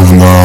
movement.